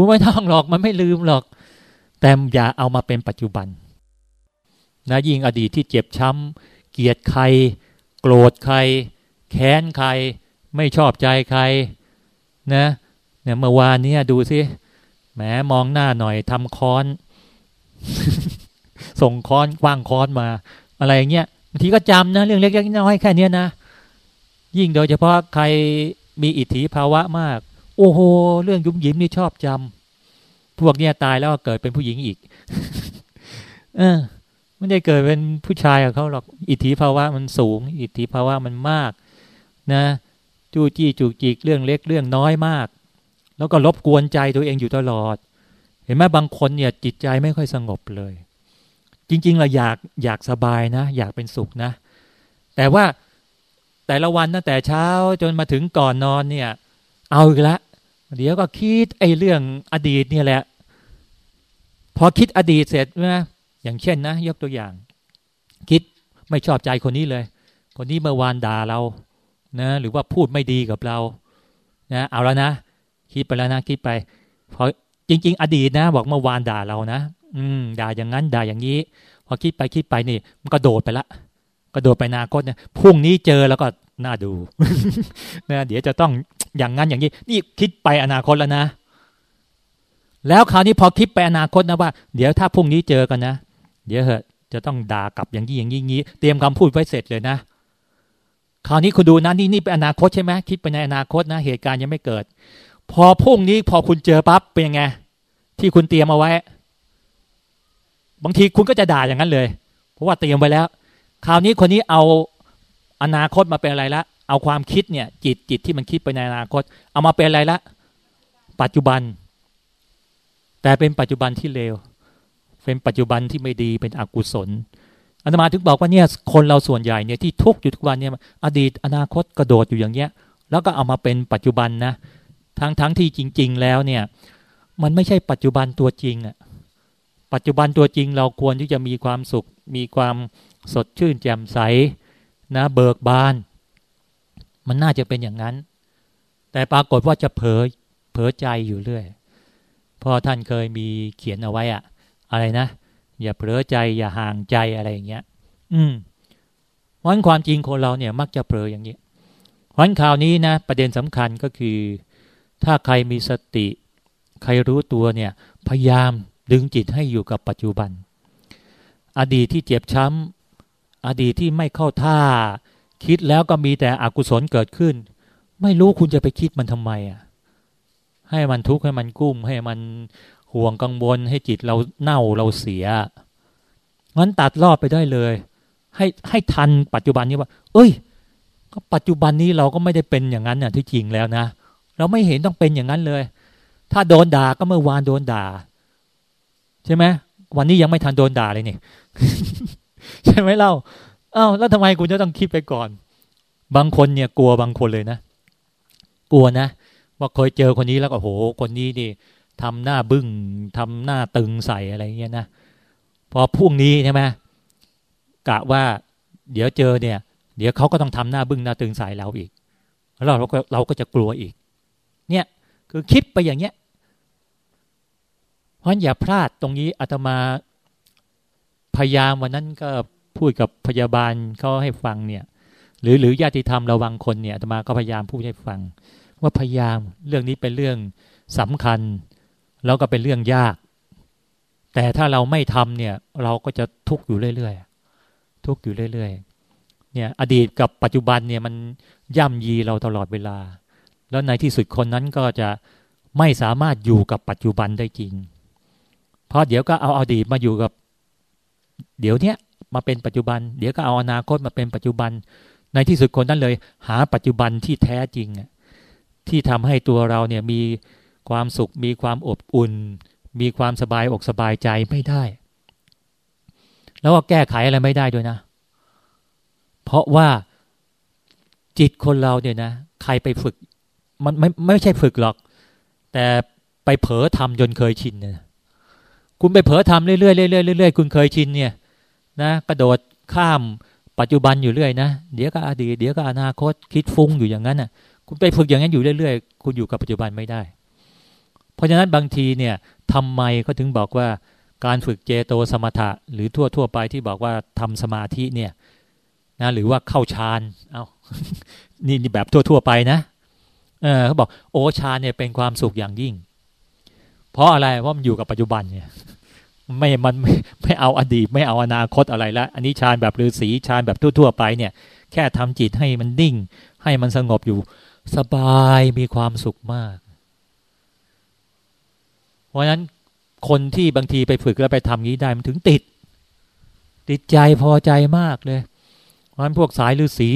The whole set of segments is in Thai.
กูไม่ต้องหรอกมันไม่ลืมหรอก แต่อย่าเอามาเป็นปัจจุบัน นะยิ่งอดีตที่เจ็บช้ำเกลียดใคร โกรธใคร แค้นใคร ไม่ชอบใจใคร นะเนี่ยเมื่อวานนี้ดูสิแหมมองหน้าหน่อยทำค้อน ส่งค้อนกว้างค้อนมา อะไรเงี้ยบางทีก็จำนะ เรื่องเล็กๆน้อยๆแค่นี้นะ ยิ่งโดยเฉพาะใครมีอิทธิภาวะมาก โอ้โห เรื่องยุ่มยิ้มนี่ชอบจำพวกเนี้ยตายแล้วเกิดเป็นผู้หญิงอีก เออไม่ได้เกิดเป็นผู้ชายกับเขาหรอก อิทธิภาวะมันสูง อิทธิภาวะมันมาก นะ จู้จี้จุกจิกเรื่องเล็กเรื่องน้อยมาก แล้วก็รบกวนใจตัวเองอยู่ตลอด เห็นไหมบางคนเนี่ย จิตใจไม่ค่อยสงบเลย จริงๆเราอยากอยากสบายนะ อยากเป็นสุขนะ แต่ว่าแต่ละวันตั้งแต่เช้าจนมาถึงก่อนนอนเนี่ย เอาอีกแล้ว เดี๋ยวก็คิดไอ้เรื่องอดีตเนี่ยแหละ พอคิดอดีตเสร็จนะอย่างเช่นนะ ยกตัวอย่าง คิดไม่ชอบใจคนนี้เลย คนนี้เมื่อวานด่าเรานะหรือว่าพูดไม่ดีกับเรานะเอาแล้วนะคิดไปแล้วนะคิดไปพอจริง ๆ อดีตนะ บอกเมื่อวานด่าเรานะอืมด่าอย่างนั้นด่าอย่างนี้ พอคิดไปคิดไปนี่ มันก็โดดไปละก็โดดไปนาคตเนี่ยพรุ่งนี้เจอแล้วก็น่าดูนะเดี๋ยวจะต้อง อย่างนั้นอย่างนี้ นี่คิดไปอนาคตแล้วนะ แล้วคราวนี้พอคิดไปอนาคตนะว่า เดี๋ยวถ้าพรุ่งนี้เจอกันนะ เดี๋ยวเหอะจะต้องด่ากลับอย่างนี้อย่างนี้งี้ เตรียมคำพูดไว้เสร็จเลยนะ คราวนี้คุณดูนะนี่นี่เป็นอนาคตใช่ไหมคิดไปในอนาคตนะ เหตุการณ์ยังไม่เกิด พอพรุ่งนี้พอคุณเจอปั๊บเป็นยังไง ที่คุณเตรียมเอาไว้ บางทีคุณก็จะด่าอย่างนั้นเลย เพราะว่าเตรียมไว้แล้ว คราวนี้คนนี้เอาอนาคตมาเป็นอะไรละ เอาความคิดเนี่ย จิตจิตที่มันคิดไปในอนาคต เอามาเป็นอะไรละ ปัจจุบัน แต่เป็นปัจจุบันที่เลวเป็นปัจจุบันที่ไม่ดีเป็นอกุศลอาตมาถึงบอกว่าเนี่ยคนเราส่วนใหญ่เนี่ยที่ทุกข์อยู่ทุกวันเนี่ยอดีตอนาคตกระโดดอยู่อย่างเงี้ย แล้วก็เอามาเป็นปัจจุบันนะทั้งทั้งที่จริง ๆ แล้วเนี่ย มันไม่ใช่ปัจจุบันตัวจริงอะปัจจุบันตัวจริงเราควรที่จะมีความสุข มีความสดชื่นแจ่มใสนะเบิกบาน มันน่าจะเป็นอย่างนั้น แต่ปรากฏว่าจะเผลอเผลอใจอยู่เรื่อยพอท่านเคยมีเขียนเอาไว้อะอะไรนะ อย่าเผลอใจอย่าห่างใจอะไรอย่างเงี้ย อืมวันความจริงคนเราเนี่ย มักจะเผลออย่างนี้วันข่าวนี้นะ ประเด็นสำคัญก็คือ ถ้าใครมีสติ ใครรู้ตัวเนี่ย พยายามดึงจิตให้อยู่กับปัจจุบัน อดีตที่เจ็บช้ำอดีตที่ไม่เข้าท่า คิดแล้วก็มีแต่อกุศลเกิดขึ้น ไม่รู้คุณจะไปคิดมันทำไมอะ ให้มันทุกข์ให้มันกุ้ม ให้มันห่วงกังวล ให้จิตเราเน่าเราเสียงั้นตัดรอบไปได้เลย ให้ให้ทันปัจจุบันนี้ว่า เอ้ย ก็ปัจจุบันนี้เราก็ไม่ได้เป็นอย่างนั้นน่ะที่จริงแล้วนะเราไม่เห็นต้องเป็นอย่างนั้นเลย ถ้าโดนด่าก็เมื่อวานโดนด่า ใช่ไหมวันนี้ยังไม่ทันโดนด่าเลยนี่ใช่ไหมเล่า อ้าวแล้วทำไมคุณจะต้องคิดไปก่อน บางคนเนี่ยกลัวบางคนเลยนะ กลัวนะว่าเคยเจอคนนี้แล้วก็โห คนนี้นี่ทำหน้าบึง้งทำหน้าตึงใส่อะไรเงี้ยนะพอพรุ่งนี้ใช่ไหมกะว่า เดี๋ยวเจอเนี่ย เดี๋ยวเขาก็ต้องทำหน้าบึ้งหน้าตึงใส่เราอีก แล้วเราก็เราก็จะกลัวอีก เนี่ยคือคิดไปอย่างเงี้ยเพราะอย่าพลาดตรงนี้อาตมาพยายามวันนั้นก็ พูดกับพยาบาลเขาให้ฟังเนี่ย หรือหรือญาติธรรมระวังคนเนี่ยอาตมาก็พยายามพูดให้ฟัง ว่าพยายามเรื่องนี้เป็นเรื่องสำคัญ แล้วก็เป็นเรื่องยาก แต่ถ้าเราไม่ทำเนี่ย เราก็จะทุกข์อยู่เรื่อยๆทุกข์อยู่เรื่อยๆเนี่ย อดีตกับปัจจุบันเนี่ยมันย่ำยีเราตลอดเวลา แล้วในที่สุดคนนั้นก็จะไม่สามารถอยู่กับปัจจุบันได้จริง เพราะเดี๋ยวก็เอาอาดีตมาอยู่กับ เดี๋ยวเนี้ย มาเป็นปัจจุบัน เดี๋ยวก็เอาอนาคตมาเป็นปัจจุบัน ในที่สุดคนนั้นเลย หาปัจจุบันที่แท้จริงที่ทำให้ตัวเราเนี่ยมีความสุข มีความอบอุ่น มีความสบายอกสบายใจไม่ได้ แล้วก็แก้ไขอะไรไม่ได้ด้วยนะ เพราะว่าจิตคนเราเนี่ยนะใครไปฝึก มันไม่ไม่ใช่ฝึกหรอก แต่ไปเผลอทำจนเคยชินเนี่ยคุณไปเผลอทำเรื่อยๆเรื่อยๆเรื่อยๆคุณเคยชินเนี่ย นะกระโดดข้ามปัจจุบันอยู่เรื่อยนะเดี๋ยวก็อดีตเดี๋ยวก็อนาคตคิดฟุ้งอยู่อย่างนั้นน่ะ คุณไปฝึกอย่างนั้นอยู่เรื่อยๆ คุณอยู่กับปัจจุบันไม่ได้ เพราะฉะนั้นบางทีเนี่ยทำไมเขาถึงบอกว่าการฝึกเจโตสมถะ หรือทั่วทั่วไปที่บอกว่าทำสมาธิเนี่ยนะหรือว่าเข้าฌานเอานี่นี่แบบทั่วทั่วไปนะเออเขาบอกโอฌานเนี่ยเป็นความสุขอย่างยิ่ง เพราะอะไรเพราะมันอยู่กับปัจจุบันเนี่ย ไม่มันไม่ไม่เอาอดีตไม่เอาอนาคตอะไรละอันนี้ฌานแบบฤาษีฌานแบบทั่วๆไปเนี่ย แค่ทำจิตให้มันนิ่ง ให้มันสงบอยู่ สบายมีความสุขมาก เพราะฉะนั้นคนที่บางทีไปฝึกแล้วไปทำงี้ได้มันถึงติด ติดใจพอใจมากเลย เพราะฉะนั้นพวกสายฤาษี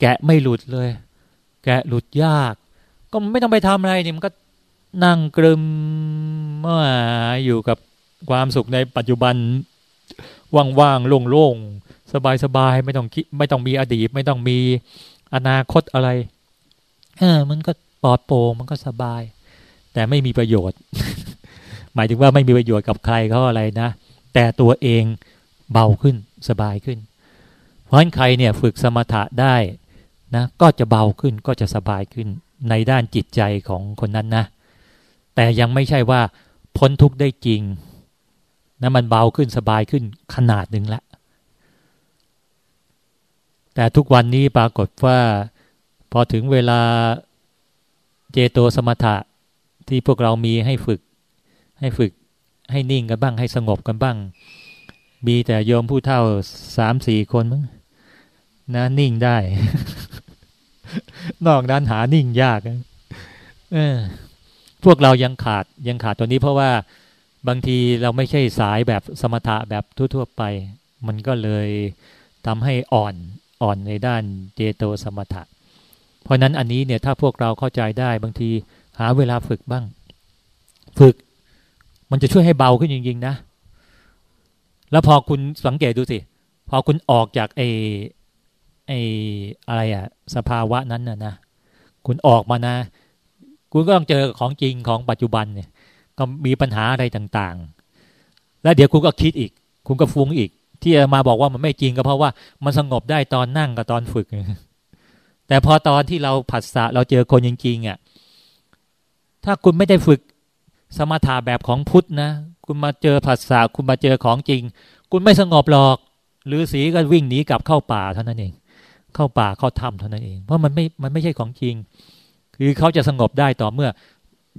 แกะไม่หลุดเลย แกะหลุดยาก ก็ไม่ต้องไปทำอะไรนี่มันก็นั่งกลึมมาอยู่กับ ความสุขในปัจจุบันว่างๆโล่งๆสบายๆไม่ต้องคิดไม่ต้องมีอดีต ไม่ต้องมีอนาคตอะไรเออมันก็ปลอดโปร่งมันก็สบาย แต่ไม่มีประโยชน์ หมายถึงว่าไม่มีประโยชน์กับใครเขาอะไรนะ แต่ตัวเองเบาขึ้นสบายขึ้น เพราะฉะนั้นใครเนี่ยฝึกสมถะได้นะก็จะเบาขึ้นก็จะสบายขึ้นในด้านจิตใจของคนนั้นนะ แต่ยังไม่ใช่ว่าพ้นทุกข์ได้จริง นะมันเบาขึ้นสบายขึ้นขนาดหนึ่งละ แต่ทุกวันนี้ปรากฏว่า พอถึงเวลาเจโตสมถะที่พวกเรามีให้ฝึก ให้ฝึกให้นิ่งกันบ้าง ให้สงบกันบ้าง มีแต่โยมผู้เท่าสามสี่คนมั้งนะนิ่งได้ นอกนั้นหานิ่งยากเออพวกเรายังขาดยังขาดตัวนี้เพราะว่า บางทีเราไม่ใช่สายแบบสมถะแบบทั่ว ๆ ไป มันก็เลยทำให้อ่อนอ่อนในด้านเจโตสมถะ เพราะนั้นอันนี้เนี่ยถ้าพวกเราเข้าใจได้บางทีหาเวลาฝึกบ้าง ฝึก มันจะช่วยให้เบาขึ้นจริง ๆ นะ แล้วพอคุณสังเกตดูสิ พอคุณออกจากไอ้ไอ้อะไรอะสภาวะนั้นนะนะ คุณออกมานะ คุณก็ต้องเจอของจริงของปัจจุบันเนี่ย ก็มีปัญหาอะไรต่างๆ แล้วเดี๋ยวคุณก็คิดอีก คุณก็ฟุ้งอีก ที่มาบอกว่ามันไม่จริงก็เพราะว่ามันสงบได้ตอนนั่งกับตอนฝึก แต่พอตอนที่เราผัสสะเราเจอคนจริงๆอะถ้าคุณไม่ได้ฝึกสมถะแบบของพุทธนะคุณมาเจอผัสสะคุณมาเจอของจริง คุณไม่สงบหรอกหรือสีก็วิ่งหนีกลับเข้าป่าเท่านั้นเอง เข้าป่าเข้าถ้ำเท่านั้นเอง เพราะมันไม่มันไม่ใช่ของจริง คือเขาจะสงบได้ต่อเมื่อ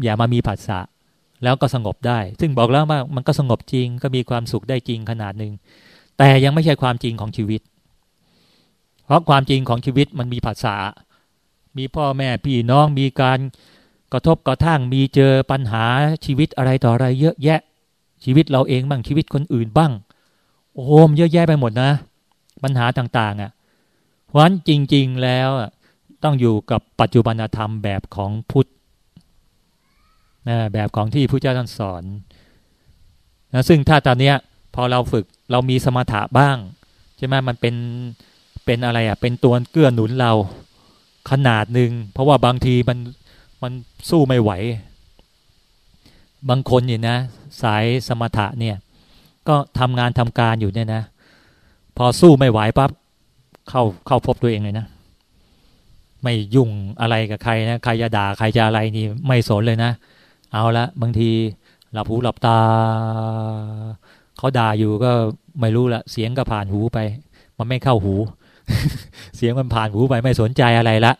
อย่ามามีผัสสะ แล้วก็สงบได้ ซึ่งบอกแล้วว่ามันก็สงบจริงก็มีความสุขได้จริงขนาดหนึ่งแต่ยังไม่ใช่ความจริงของชีวิต เพราะความจริงของชีวิตมันมีภาษา มีพ่อแม่พี่น้องมีการกระทบกระทั่งมีเจอปัญหาชีวิตอะไรต่ออะไรเยอะแยะ ชีวิตเราเองบ้างชีวิตคนอื่นบ้าง โอ้โหมเยอะแยะไปหมดนะ ปัญหาต่างๆอะเพราะฉะนั้นจริง ๆแล้วต้องอยู่กับปัจจุบันธรรมแบบของพุทธ นะแบบของที่พระเจ้าท่านสอนนะซึ่งถ้าตอนเนี้ยพอเราฝึกเรามีสมถะบ้างใช่ไหมมันเป็นเป็นอะไรอะเป็นตัวเกื้อหนุนเราขนาดหนึ่งเพราะว่าบางทีมันมันสู้ไม่ไหว บางคนเนี่ยนะ สายสมถะเนี่ย ก็ทำงานทำการอยู่เนี่ยนะ พอสู้ไม่ไหวปั๊บเข้าเข้าพบตัวเองเลยนะ ไม่ยุ่งอะไรกับใครนะ ใครจะด่าใครจะอะไรนี่ไม่สนเลยนะ เอาละบางทีหลับหูหลับตาเขาด่าอยู่ก็ไม่รู้ละเสียงก็ผ่านหูไป มันไม่เข้าหู เสียงมันผ่านหูไปไม่สนใจอะไรละ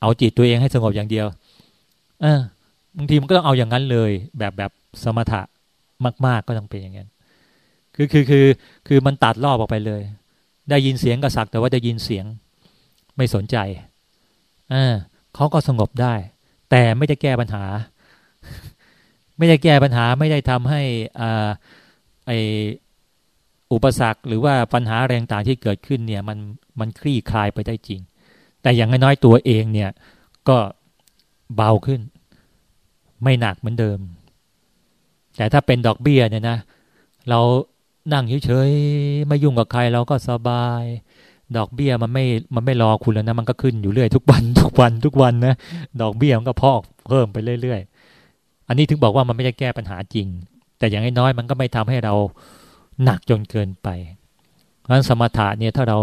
เอาจิตตัวเองให้สงบอย่างเดียว เออบางทีมันก็ต้องเอาอย่างนั้นเลย แบบแบบสมถะมาก ๆก็ต้องเป็นอย่างนั้นคือคือคือคือมันตัดรอบออกไปเลย ได้ยินเสียงก็สักแต่ว่าได้ยินเสียงไม่สนใจเออเขาก็สงบได้ แต่ไม่ได้แก้ปัญหา ไม่ได้แก้ปัญหาไม่ได้ทำให้อ่าไออุปสรรคหรือว่าปัญหาแรงต่างที่เกิดขึ้นเนี่ยมันมันคลี่คลายไปได้จริง แต่อย่างน้อยตัวเองเนี่ยก็เบาขึ้น ไม่หนักเหมือนเดิม แต่ถ้าเป็นดอกเบี้ยเนี่ยนะ เรานั่งเฉยๆไม่ยุ่งกับใครเราก็สบาย ดอกเบี้ยมันไม่มันไม่รอคุณแล้วนะมันก็ขึ้นอยู่เรื่อยทุกวันทุกวันทุกวันนะดอกเบี้ยมันก็พอกเพิ่มไปเรื่อย อันนี้ถึงบอกว่ามันไม่ได้แก้ปัญหาจริง แต่อย่างน้อยมันก็ไม่ทำให้เราหนักจนเกินไป เพราะฉะนั้นสมถะเนี่ยถ้าเรา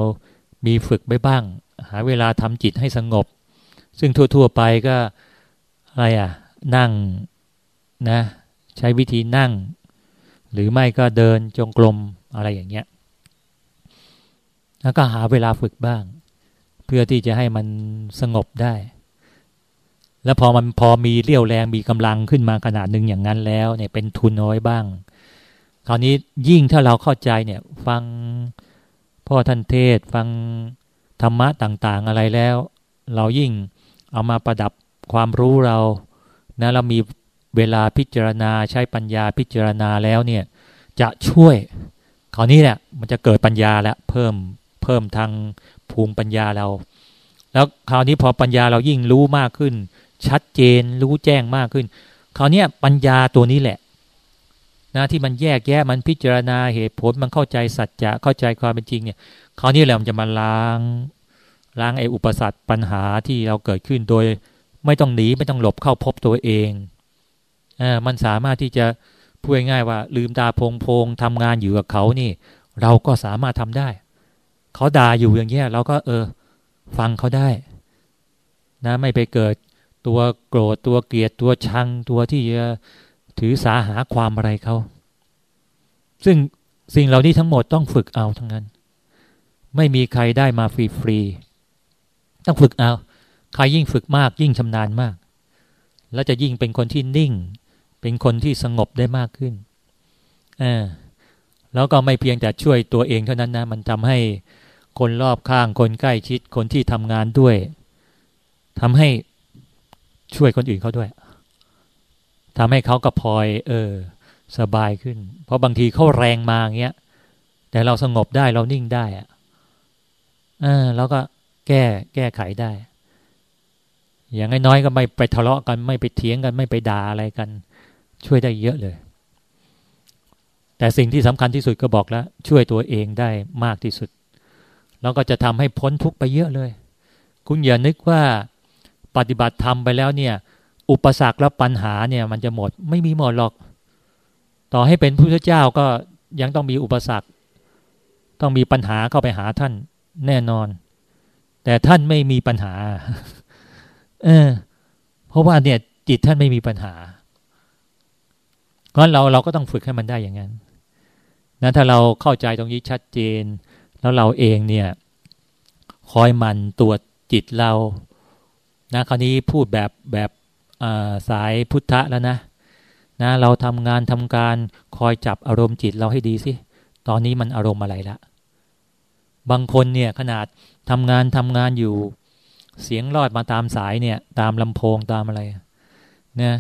มีฝึกไปบ้าง หาเวลาทำจิตให้สงบ ซึ่งทั่ว ๆ ไปก็อะไรอะนั่งนะใช้วิธีนั่ง หรือไม่ก็เดินจงกรมอะไรอย่างเงี้ยแล้วก็หาเวลาฝึกบ้าง เพื่อที่จะให้มันสงบได้ แล้วพอมันพอมีเรี่ยวแรงมีกำลังขึ้นมาขนาดหนึ่งอย่างนั้นแล้วเนี่ยเป็นทุนน้อยบ้าง คราวนี้ยิ่งถ้าเราเข้าใจเนี่ย ฟังพ่อท่านเทศ ฟังธรรมะต่างๆอะไรแล้ว เรายิ่งเอามาประดับความรู้เรานะเรามีเวลาพิจารณาใช้ปัญญาพิจารณาแล้วเนี่ย จะช่วยคราวนี้เนี่ยมันจะเกิดปัญญาแล้วเพิ่มเพิ่มทางภูมิปัญญาเรา แล้วคราวนี้พอปัญญาเรายิ่งรู้มากขึ้น ชัดเจนรู้แจ้งมากขึ้นคราวนี้ปัญญาตัวนี้แหละนะที่มันแยกแยะมันพิจารณาเหตุผลมันเข้าใจสัจจะเข้าใจความเป็นจริงเนี่ยคราวนี้แหละมันจะมาล้างล้างไอ้อุปสรรคปัญหาที่เราเกิดขึ้นโดย ไม่ต้องหนีไม่ต้องหลบเข้าพบตัวเองอ่ามันสามารถที่จะพูดง่ายว่า ลืมตาโพงพงทำงานอยู่กับเขานี่ เราก็สามารถทำได้ เขาด่าอยู่อย่างเงี้ยเราก็เออ ฟังเขาได้ นะ ไม่ไปเกิด ตัวโกรธตัวเกลียดตัวชัง ตัวที่จะถือสาหาความอะไรเขา ซึ่งสิ่งเหล่านี้ทั้งหมดต้องฝึกเอาทั้งนั้น ไม่มีใครได้มาฟรีๆต้องฝึกเอา ใครยิ่งฝึกมากยิ่งชำนาญมาก แล้วจะยิ่งเป็นคนที่นิ่ง เป็นคนที่สงบได้มากขึ้นอ่าแล้วก็ไม่เพียงแต่ช่วยตัวเองเท่านั้นนะ มันทำให้คนรอบข้างคนใกล้ชิดคนที่ทำงานด้วยทำให้ ช่วยคนอื่นเขาด้วยทำให้เขาก็พลอย เออ สบายขึ้น เพราะบางทีเขาแรงมาเงี้ย แต่เราสงบได้เรานิ่งได้อะเออแล้วก็แก้แก้ไขได้ อย่างน้อยๆก็ไม่ไปทะเลาะกันไม่ไปเถียงกันไม่ไปด่าอะไรกัน ช่วยได้เยอะเลย แต่สิ่งที่สำคัญที่สุดก็บอกแล้ว ช่วยตัวเองได้มากที่สุด แล้วก็จะทำให้พ้นทุกข์ไปเยอะเลย คุณอย่านึกว่า ปฏิบัติธรรมไปแล้วเนี่ย อุปสรรคและปัญหาเนี่ย มันจะหมดไม่มีหมดหรอก ต่อให้เป็นพระเจ้าก็ยังต้องมีอุปสรรค ต้องมีปัญหาเข้าไปหาท่านแน่นอน แต่ท่านไม่มีปัญหา เออ เพราะว่าเนี่ย จิตท่านไม่มีปัญหาเพราะเราเราก็ต้องฝึกให้มันได้อย่างนั้นนะถ้าเราเข้าใจตรงนี้ชัดเจน แล้วเราเองเนี่ย คอยมันตรวจจิตเรา นะคราวนี้พูดแบบแบบสายพุทธะแล้วนะนะเราทำงานทำการคอยจับอารมณ์จิตเราให้ดีสิตอนนี้มันอารมณ์อะไรละบางคนเนี่ยขนาดทำงานทำงานอยู่ เสียงลอดมาตามสายเนี่ย ตามลำโพงตามอะไรเนี่ย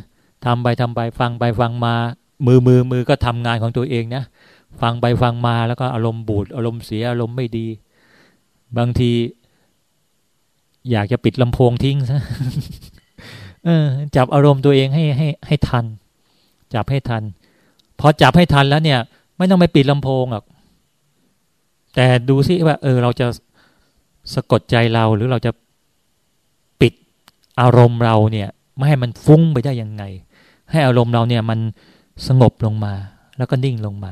ทำไปทำไปฟังไปฟังมา มือมือมือก็ทำงานของตัวเองนะฟังไปฟังมาแล้วก็อารมณ์บูดอารมณ์เสียอารมณ์ไม่ดี บางที อยากจะปิดลำโพงทิ้งซะเออจับอารมณ์ตัวเองให้ให้ให้ทัน จับให้ทัน พอจับให้ทันแล้วเนี่ย ไม่ต้องไปปิดลำโพงหรอกแต่ดูซิว่า เออ เราจะสะกดใจเราหรือเราจะปิดอารมณ์เราเนี่ย ไม่ให้มันฟุ้งไปได้ยังไง ให้อารมณ์เราเนี่ยมันสงบลงมา แล้วก็นิ่งลงมา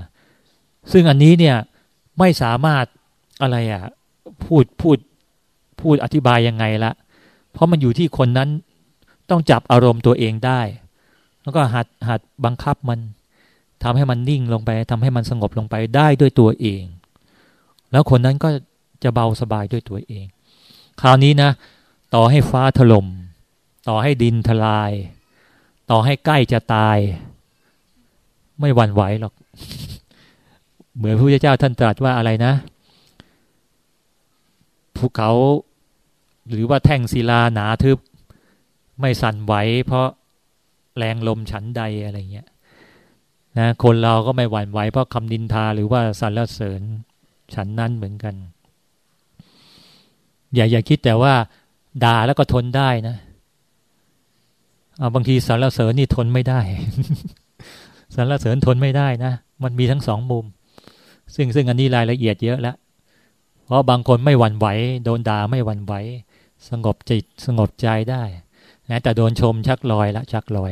ซึ่งอันนี้เนี่ยไม่สามารถอะไรอะ่ะพูดพูด พูดอธิบายยังไงละ เพราะมันอยู่ที่คนนั้นต้องจับอารมณ์ตัวเองได้ แล้วก็หัดหัดบังคับมันทำให้มันนิ่งลงไปทำให้มันสงบลงไปได้ด้วยตัวเอง แล้วคนนั้นก็จะเบาสบายด้วยตัวเอง คราวนี้นะ ต่อให้ฟ้าถลม่ม ต่อให้ดินทลาย ต่อให้ใกล้จะตาย ไม่หวั่นไหวหรอก เหมือนพระพุทธเจ้าท่านตรัสว่าอะไรนะ ภูเขา หรือว่าแท่งศิลาหนาทึบ ไม่สั่นไหวเพราะแรงลมฉันใดอะไรเงี้ยนะคนเราก็ไม่หวั่นไหวเพราะคำนินทาหรือว่าสรรเสริญฉันนั้นเหมือนกัน อย่าอย่าคิดแต่ว่า ด่าแล้วก็ทนได้นะเอาบางทีสารเสริญนี่ทนไม่ได้สารเสริญทนไม่ได้นะ มันมีทั้งสองมุม ซึ่งซึ่งอันนี้รายละเอียดเยอะแล้ว เพราะบางคนไม่หวั่นไหว โดนด่าไม่หวั่นไหว สงบจิตสงบใจได้นะแต่โดนชมชักลอยละชักลอย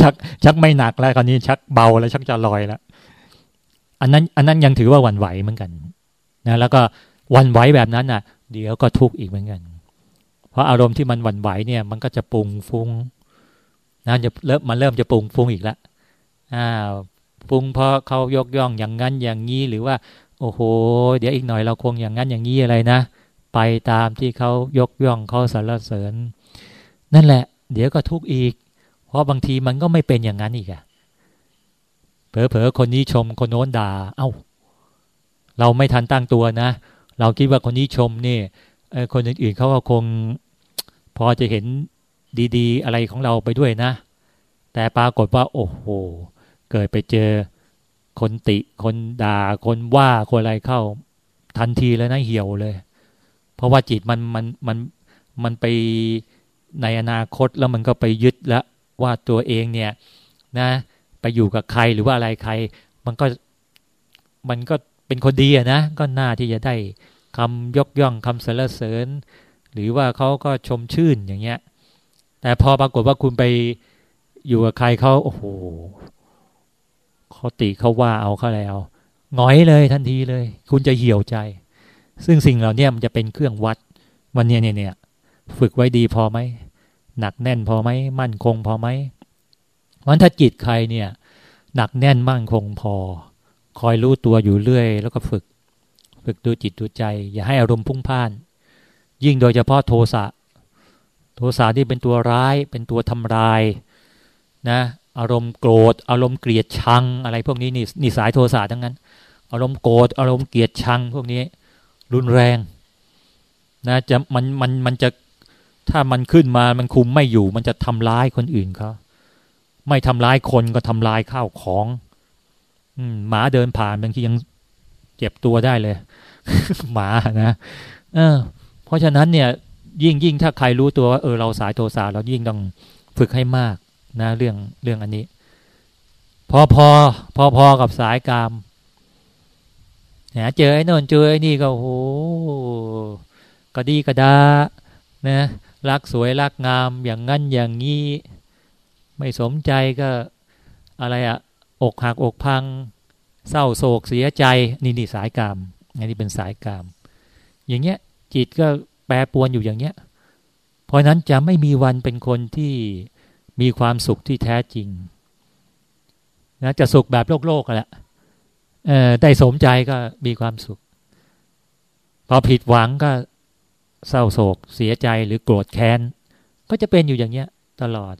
ชักชักไม่หนักแล้วคราวนี้ชักเบาแล้วชักจะลอยล้วอันนั้น อันนั้นยังถือว่าหวั่นไหวเหมือนกันนะแล้วก็หวั่นไหวแบบนั้นอะ เดี๋ยวก็ทุกข์อีกเหมือนกัน เพราะอารมณ์ที่มันหวั่นไหวเนี่ย มันก็จะปรุงฟุง้งนะจะเริ่มมันเริ่มจะปรุงฟุ้งอีกล้วอ้าวปรุงเพราะเขายกย่องอย่างนั้นอย่างนี้หรือว่า โอ้โห เดี๋ยวอีกหน่อยเราคงอย่างนั้นอย่างนี้อะไรนะ ไปตามที่เขายกย่องเขาสรรเสริญ นั่นแหละ เดี๋ยวก็ทุกข์อีก เพราะบางทีมันก็ไม่เป็นอย่างนั้นอีกอะเผลอๆคนนี้ชมคนโน้นด่า เอา้า เราไม่ทันตั้งตัวนะ เราคิดว่าคนนี้ชมนี่คนอื่นๆเขาก็คงพอจะเห็นดี ๆ อะไรของเราไปด้วยนะ แต่ปรากฏว่า โอ้โห เกิดไปเจอ คนติคนด่าคนว่าคนอะไรเข้า ทันทีแล้วนะเหี่ยวเลย เพราะว่าจิตมันมันมันมันไปในอนาคตแล้วมันก็ไปยึดแล้วว่าตัวเองเนี่ยนะ ไปอยู่กับใครหรือว่าอะไรใคร มันก็มันก็เป็นคนดีอะนะก็น่าที่จะได้คำยกย่องคำสรรเสริญ หรือว่าเขาก็ชมชื่นอย่างเงี้ย แต่พอปรากฏว่าคุณไปอยู่กับใครเขาโอ้โห เขาติเขาว่าเอาเขาแล้วหงอยเลยทันทีเลย คุณจะเหี่ยวใจ ซึ่งสิ่งเหล่านี้มันจะเป็นเครื่องวัดวันนี้เนี่ยเนี่ยฝึกไว้ดีพอไหมหนักแน่นพอไหมมั่นคงพอไหมวันถ้าจิตใครเนี่ยหนักแน่นมั่นคงพอ คอยรู้ตัวอยู่เรื่อย แล้วก็ฝึก ฝึกดูจิตดูใจ อย่าให้อารมณ์พุ่งพ่าน ยิ่งโดยเฉพาะโทสะโทสะที่เป็นตัวร้ายเป็นตัวทำลายนะ อารมณ์โกรธ อารมณ์เกลียดชังอะไรพวกนี้นี่นี่สายโทสะทั้งนั้น อารมณ์โกรธอารมณ์เกลียดชัง พวกนี้ รุนแรงนะจะมันมันมันจะถ้ามันขึ้นมามันคุมไม่อยู่ มันจะทำร้ายคนอื่นเขาไม่ทำร้ายคนก็ทำลายข้าวของ อืหมาเดินผ่านบางทียังเจ็บตัวได้เลย หมานะเออ เพราะฉะนั้นเนี่ย ยิ่งยิ่งถ้าใครรู้ตัวว่าเออเราสายโทสะเรายิ่งต้องฝึกให้มาก นะเรื่องเรื่องอันนี้ พอพอพอพอกับสายกามเนี่ยเจอไอ้นนเจอไอ้นี่ก็โหก็ดีก็ดานะรักสวยรักงามอย่างงั้นอย่างนี้ไม่สมใจก็อะไรอะอกหักอกพัง เศร้าโศกเสียใจนี่นี่สายกามอันนี้เป็นสายกาม อย่างเงี้ยจิตก็แปรปวนอยู่อย่างเงี้ย เพราะนั้นจะไม่มีวันเป็นคนที่ มีความสุขที่แท้จริงนะจะสุขแบบโลกโลกแหละได้สมใจก็มีความสุข พอผิดหวังก็เศร้าโศก เสียใจหรือโกรธแค้น ก็จะเป็นอยู่อย่างเงี้ย ตลอด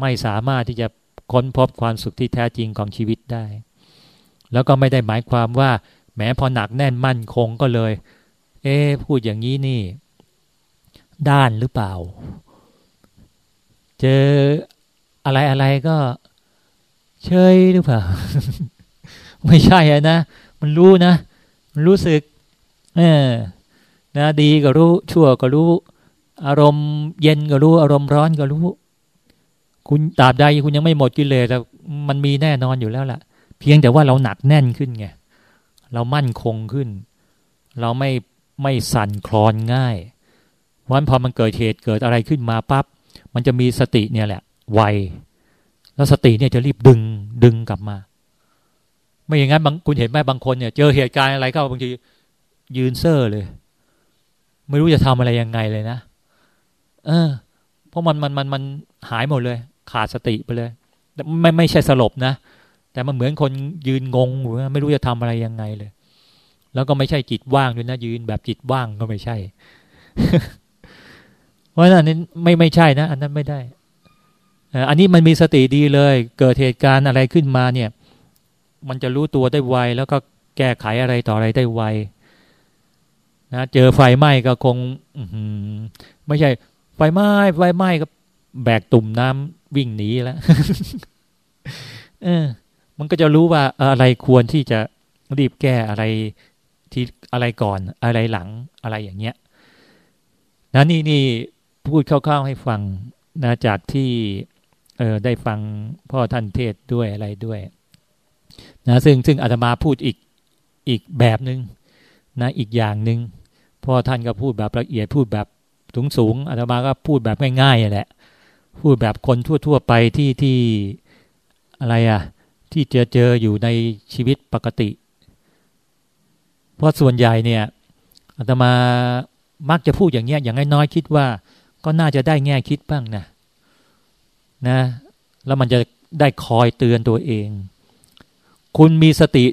ไม่สามารถที่จะค้นพบความสุขที่แท้จริงของชีวิตได้ แล้วก็ไม่ได้หมายความว่า แม้พอหนักแน่นมั่นคงก็เลย เอ๊พูดอย่างนี้นี่ ด้านหรือเปล่า เจออะไรอะไรก็เฉยหรือเปล่า ไม่ใช่อะนะ มันรู้นะ มันรู้สึก เออนะดีก็รู้ ชั่วก็รู้ อารมณ์เย็นก็รู้ อารมณ์ร้อนก็รู้ คุณตราบใดคุณยังไม่หมดกิเลสแต่มันมีแน่นอนอยู่แล้วล่ะ เพียงแต่ว่าเราหนักแน่นขึ้นไง เรามั่นคงขึ้น เราไม่ไม่สั่นคลอนง่ายวันพอมันเกิดเหตุเกิดอะไรขึ้นมาปั๊บ มันจะมีสติเนี่ยแหละ ไว แล้วสติเนี่ยจะรีบดึงดึงกลับมา ไม่อย่างนั้นบางคุณเห็นไหมบางคนเนี่ย เจอเหตุการณ์อะไรเข้าบางทียืนเซ่อเลย ไม่รู้จะทำอะไรยังไงเลยนะ เออ เพราะมันมันมันมันหายหมดเลย ขาดสติไปเลยไม่ไม่ใช่สลบนะ แต่มันเหมือนคนยืนงงหรือไม่รู้จะทำอะไรยังไงเลย แล้วก็ไม่ใช่จิตว่างด้วยนะยืนแบบจิตว่างก็ไม่ใช่ เพราะนั้นไม่ไม่ใช่นะ อันนั้นไม่ได้อันนี้มันมีสติดีเลย เกิดเหตุการณ์อะไรขึ้นมาเนี่ย มันจะรู้ตัวได้ไว แล้วก็แก้ไขอะไรต่ออะไรได้ไวนะเจอไฟไหม้ก็คงไม่ใช่ ไฟไหม้ไฟไหม้ก็แบกตุ่มน้ำวิ่งหนีแล้วเออ มันก็จะรู้ว่าอะไรควรที่จะรีบแก้อะไรที่อะไรก่อนอะไรหลังอะไรอย่างเงี้ยนะนี่นี่ พูดคร่าวๆให้ฟังนะจากที่เออได้ฟังพ่อท่านเทศด้วยอะไรด้วยนะซึ่งซึ่งอาตมาพูดอีกอีกแบบหนึง่งนะอีกอย่างหนึง่งพ่อท่านก็พูดแบบละเอียดพูดแบบสูงสูงอาตมาก็พูดแบบง่ายๆแหละ พูดแบบคนทั่ว ๆ ไปที่ที่อะไรอะ่ะ ที่เจอเจออยู่ในชีวิตปกติ เพราะส่วนใหญ่เนี่ยอาตมามักจะพูดอย่างเงี้ยอย่างน้อยๆคิดว่า ก็น่าจะได้แง่คิดบ้างนะนะ แล้วมันจะได้คอยเตือนตัวเอง คุณมีสติ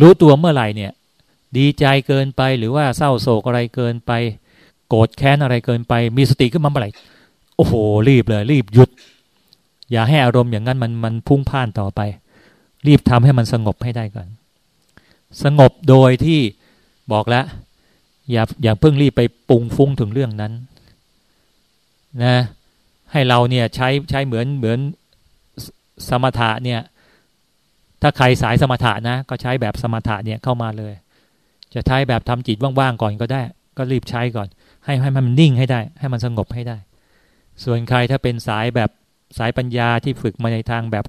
รู้ตัวเมื่อไหร่เนี่ย ดีใจเกินไปหรือว่าเศร้าโศกอะไรเกินไป โกรธแค้นอะไรเกินไป มีสติขึ้นมาเมื่อไหร่โอ้โห รีบเลย รีบหยุด อย่าให้อารมณ์อย่างนั้นมันมันพุ่งพ่านต่อไป รีบทำให้มันสงบให้ได้ก่อน สงบโดยที่บอกแล้วอย่าอย่าเพิ่งรีบไปปรุงฟุ้งถึงเรื่องนั้น นะให้เราเนี่ยใช้ใช้เหมือนเหมือนสมถะเนี่ย ถ้าใครสายสมถะนะ ก็ใช้แบบสมถะเนี่ยเข้ามาเลย จะใช้แบบทำจิตว่างๆก่อนก็ได้ ก็รีบใช้ก่อน ให้ให้มันนิ่งให้ได้ ให้มันสงบให้ได้ ส่วนใครถ้าเป็นสายแบบสายปัญญาที่ฝึกมาในทางแบบ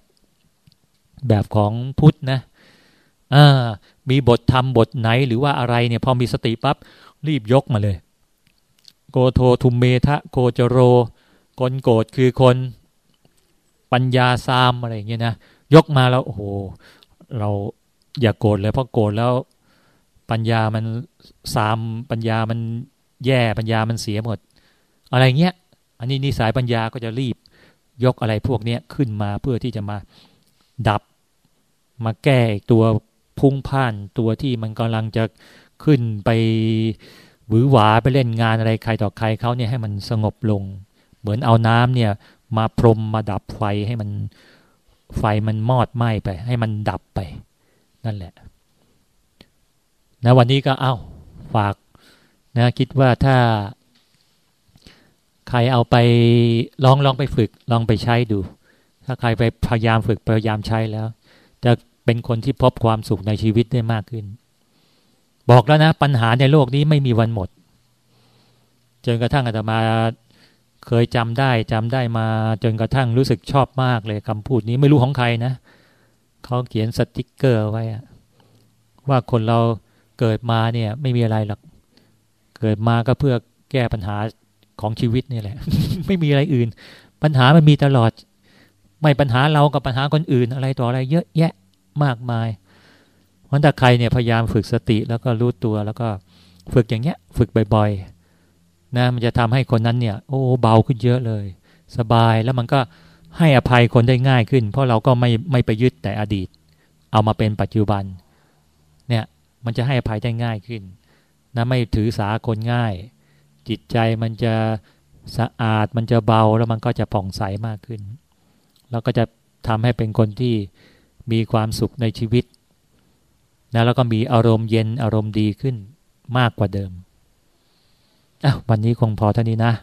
แบบของพุทธนะอ่ามีบทธรรมบทไหนหรือว่าอะไรเนี่ยพอมีสติปับ๊บรีบยกมาเลย โกโททุมเมทะโกจโรคนโกรธคือคนปัญญาซามอะไรอย่างเงี้ยนะยกมาแล้วโอ้โหเราอย่ากโกรธเลยเพราะโกรธแล้ว ปัญญามันซามปัญญามันแย่ปัญญามันเสียหมด อะไรเงี้ย อันนี้นิสัยปัญญาก็จะรีบ ยกอะไรพวกเนี้ยขึ้นมาเพื่อที่จะมาดับ มาแก้ตัวพุ่งพ่านตัวที่มันกำลังจะขึ้นไป หวือหวาไปเล่นงานอะไรใครต่อใครเขาเนี่ยให้มันสงบลง เหมือนเอาน้ำเนี่ยมาพรมมาดับไฟให้มันไฟมันมอดไหม้ไป ให้มันดับไป นั่นแหละนะวันนี้ก็เอา้าฝากนะคิดว่าถ้า ใครเอาไปลองลองไปฝึกลองไปใช้ดู ถ้าใครไปพยายามฝึกพยายามใช้แล้ว จะเป็นคนที่พบความสุขในชีวิตได้มากขึ้น บอกแล้วนะ ปัญหาในโลกนี้ไม่มีวันหมด จนกระทั่งอาตมาเคยจำได้จำได้มาจนกระทั่งรู้สึกชอบมากเลยคำพูดนี้ไม่รู้ของใครนะเขาเขียนสติกเกอร์ไว้ว่าคนเราเกิดมาเนี่ย ไม่มีอะไรหรอกเกิดมาก็เพื่อแก้ปัญหาของชีวิตนี่แหละ ไม่มีอะไรอื่น ปัญหามันมีตลอด ไม่ปัญหาเรากับปัญหาคนอื่นอะไรต่ออะไร เยอะแยะมากมาย เพราะถ้าใครเนี่ยพยายามฝึกสติแล้วก็รู้ตัวแล้วก็ฝึกอย่างเงี้ย ฝึกบ่อยๆนะมันจะทำให้คนนั้นเนี่ย โอ้เบาขึ้นเยอะเลย สบายแล้วมันก็ให้อภัยคนได้ง่ายขึ้น เพราะเราก็ไม่ไม่ไปยึดแต่อดีต เอามาเป็นปัจจุบัน เนี่ยมันจะให้อภัยได้ง่ายขึ้นนะไม่ถือสาคนง่าย จิตใจมันจะสะอาดมันจะเบาแล้วมันก็จะผ่องใสมากขึ้น แล้วก็จะทำให้เป็นคนที่มีความสุขในชีวิต นะแล้วก็มีอารมณ์เย็นอารมณ์ดีขึ้นมากกว่าเดิมอะวันนี้คงพอเท่านี้นะ